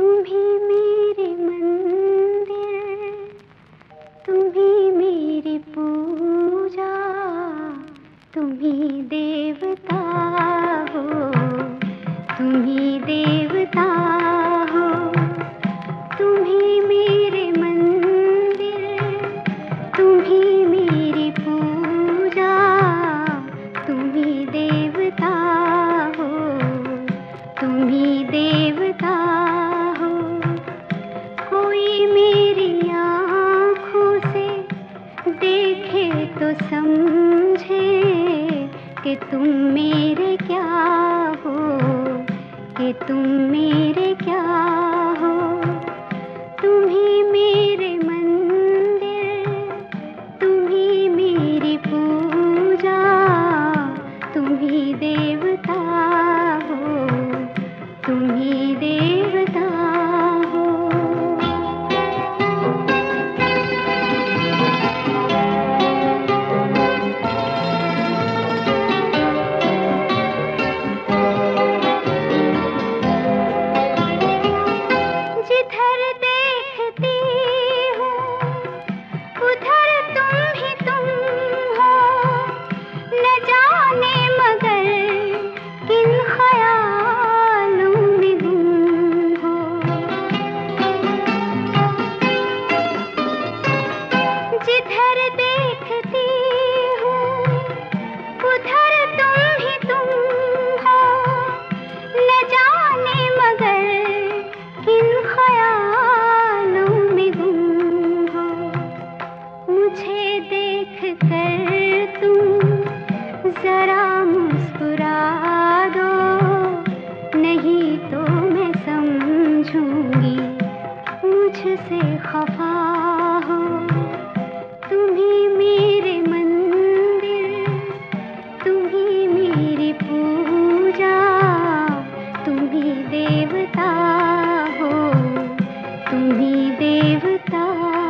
तुम्ही मेरे मंदिर तुम्ही मेरी पूजा तुम्ही देवता हो तुम्ही देवता कि तुम मेरे क्या हो? कि तुम मेरे जिधर देवता।